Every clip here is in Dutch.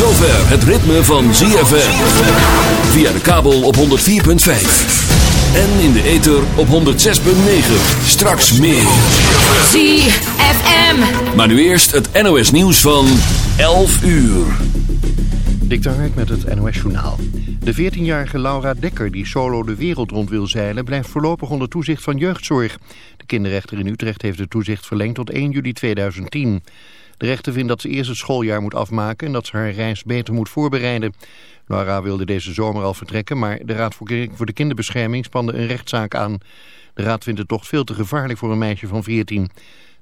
zover het ritme van ZFM. Via de kabel op 104.5. En in de ether op 106.9. Straks meer. ZFM. Maar nu eerst het NOS nieuws van 11 uur. Dik Hark met het NOS Journaal. De 14-jarige Laura Dekker, die solo de wereld rond wil zeilen... blijft voorlopig onder toezicht van jeugdzorg. De kinderrechter in Utrecht heeft het toezicht verlengd tot 1 juli 2010. De rechter vindt dat ze eerst het schooljaar moet afmaken... en dat ze haar reis beter moet voorbereiden. Laura wilde deze zomer al vertrekken... maar de Raad voor de Kinderbescherming spande een rechtszaak aan. De raad vindt het toch veel te gevaarlijk voor een meisje van 14...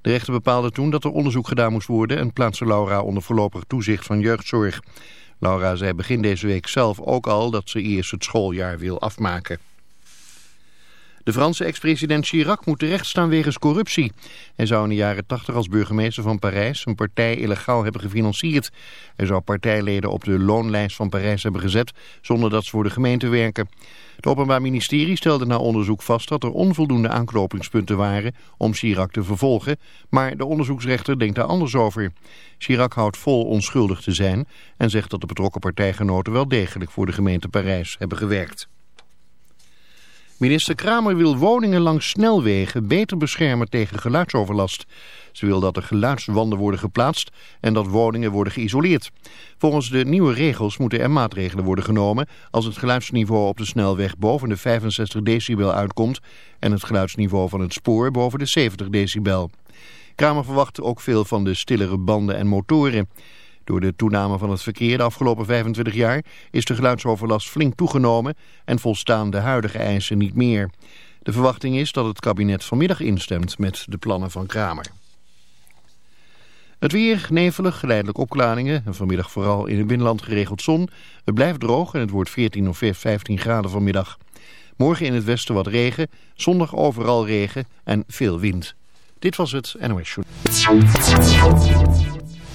De rechter bepaalde toen dat er onderzoek gedaan moest worden en plaatste Laura onder voorlopig toezicht van jeugdzorg. Laura zei begin deze week zelf ook al dat ze eerst het schooljaar wil afmaken. De Franse ex-president Chirac moet terechtstaan wegens corruptie. Hij zou in de jaren 80 als burgemeester van Parijs een partij illegaal hebben gefinancierd. Hij zou partijleden op de loonlijst van Parijs hebben gezet zonder dat ze voor de gemeente werken. Het Openbaar Ministerie stelde na onderzoek vast dat er onvoldoende aanknopingspunten waren om Chirac te vervolgen, maar de onderzoeksrechter denkt daar anders over. Chirac houdt vol onschuldig te zijn en zegt dat de betrokken partijgenoten wel degelijk voor de gemeente Parijs hebben gewerkt. Minister Kramer wil woningen langs snelwegen beter beschermen tegen geluidsoverlast. Ze wil dat er geluidswanden worden geplaatst en dat woningen worden geïsoleerd. Volgens de nieuwe regels moeten er maatregelen worden genomen als het geluidsniveau op de snelweg boven de 65 decibel uitkomt en het geluidsniveau van het spoor boven de 70 decibel. Kramer verwacht ook veel van de stillere banden en motoren. Door de toename van het verkeer de afgelopen 25 jaar is de geluidsoverlast flink toegenomen en volstaan de huidige eisen niet meer. De verwachting is dat het kabinet vanmiddag instemt met de plannen van Kramer. Het weer, nevelig, geleidelijk opklaringen en vanmiddag vooral in het binnenland geregeld zon. Het blijft droog en het wordt 14 of 15 graden vanmiddag. Morgen in het westen wat regen, zondag overal regen en veel wind. Dit was het NOS Show.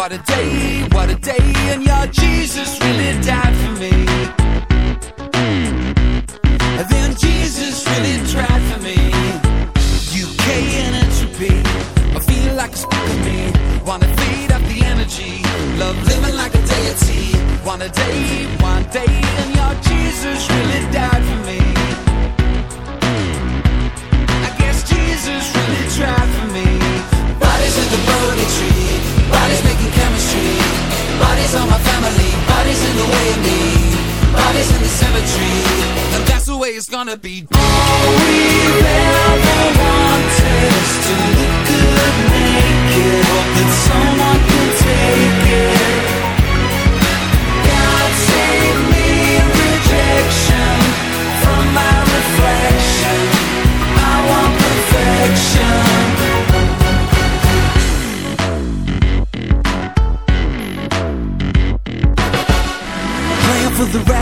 What a day, what a day, and your Jesus really died for me. And then Jesus really tried for me. UK and entropy, I feel like a spark of me. Wanna feed up the energy, love living like a deity. One a day, one day, and your Jesus really Bodies in the cemetery, and that's the way it's gonna be. All we've ever wanted is to look good naked. Hope that someone can take it.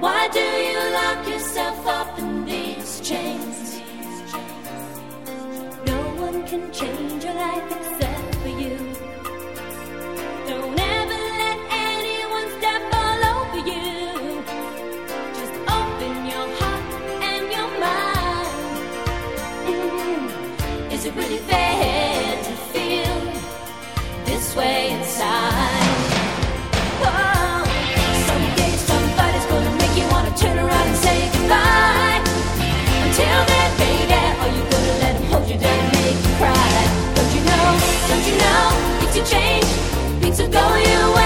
Why do you lock yourself up in these chains? No one can change your life. to go your way.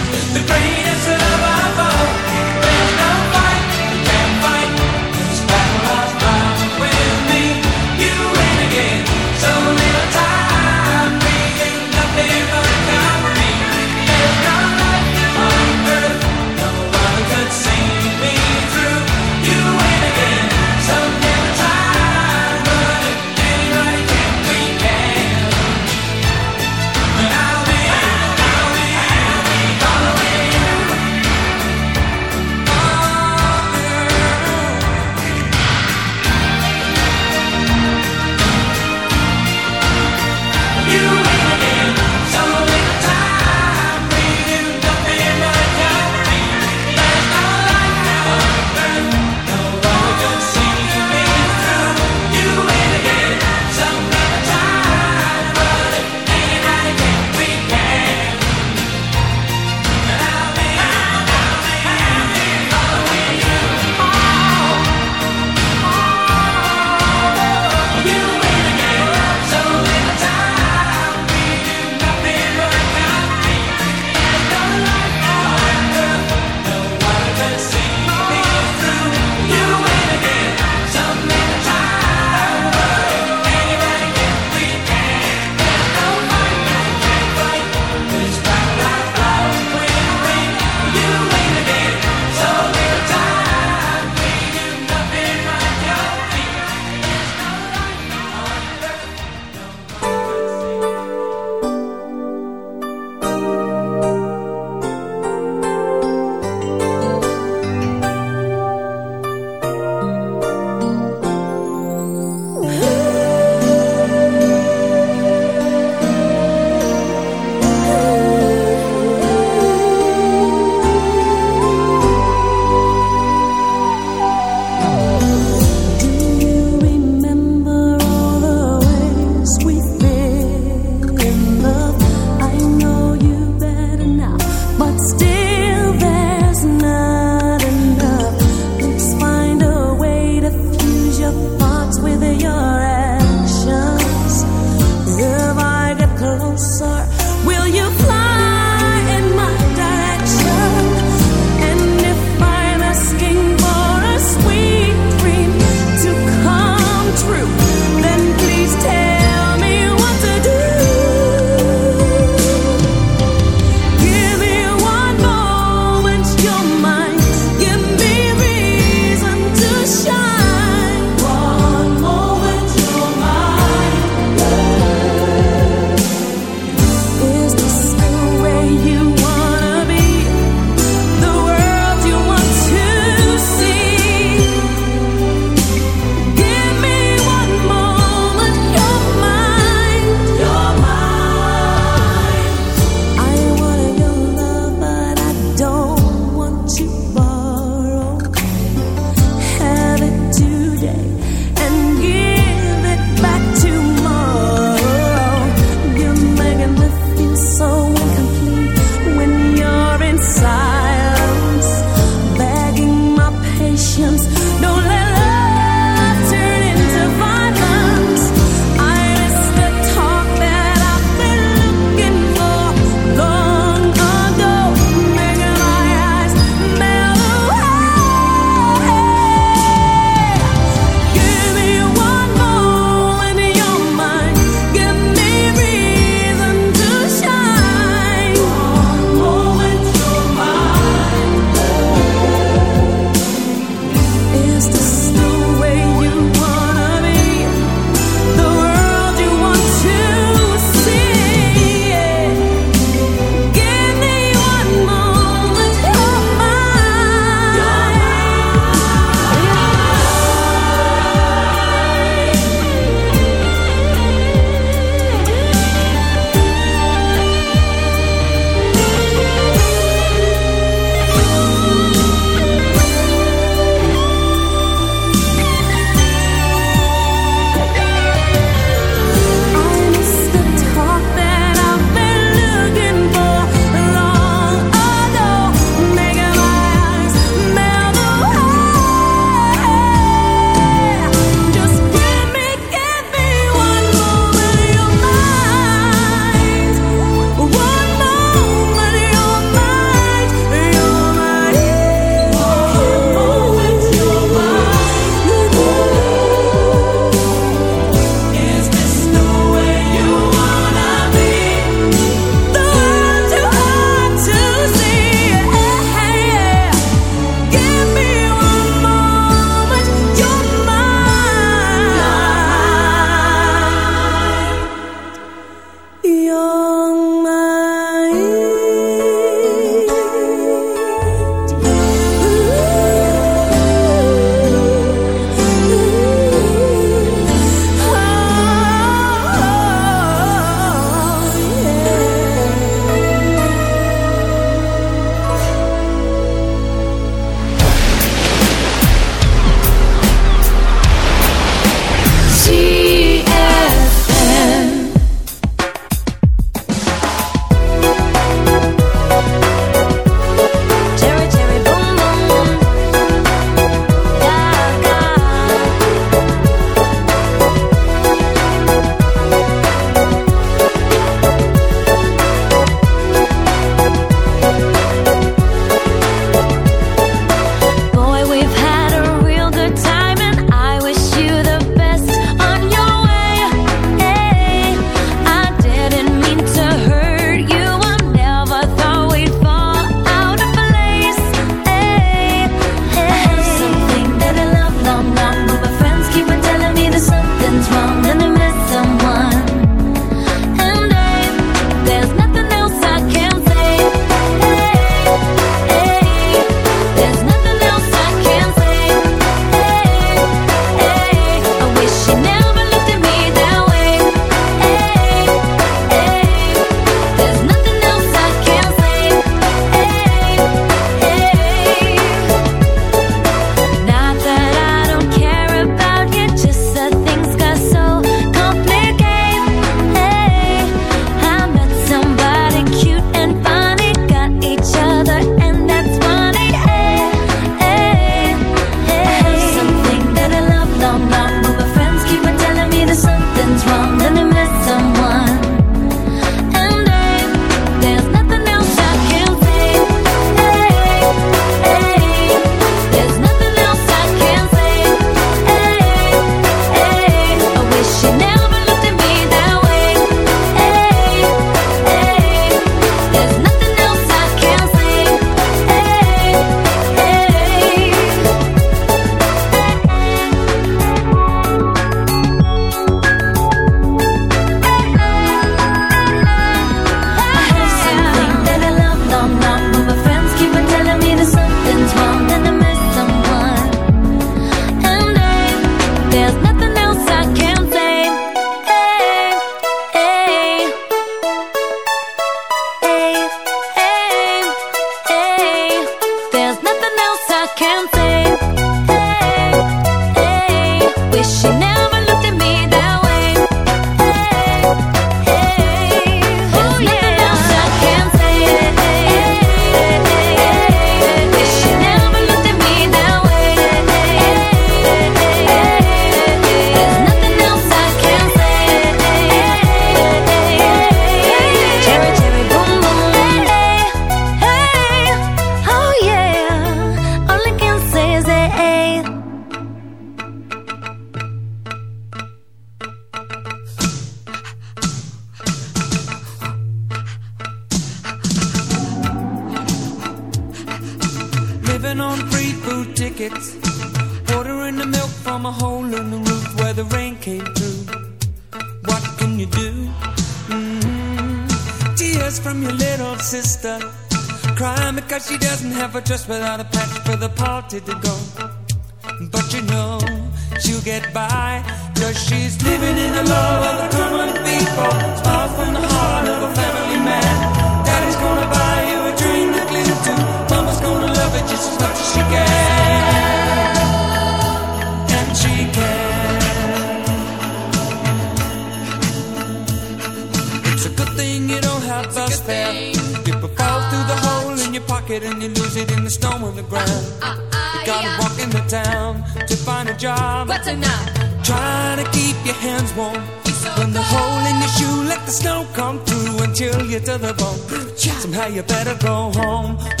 you better go home.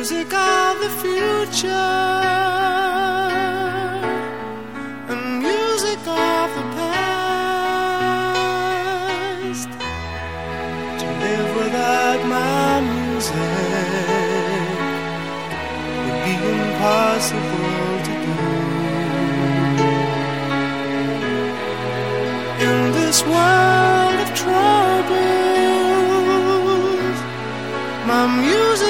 Music of the future, and music of the past. To live without my music would be impossible to do. In this world of troubles, my music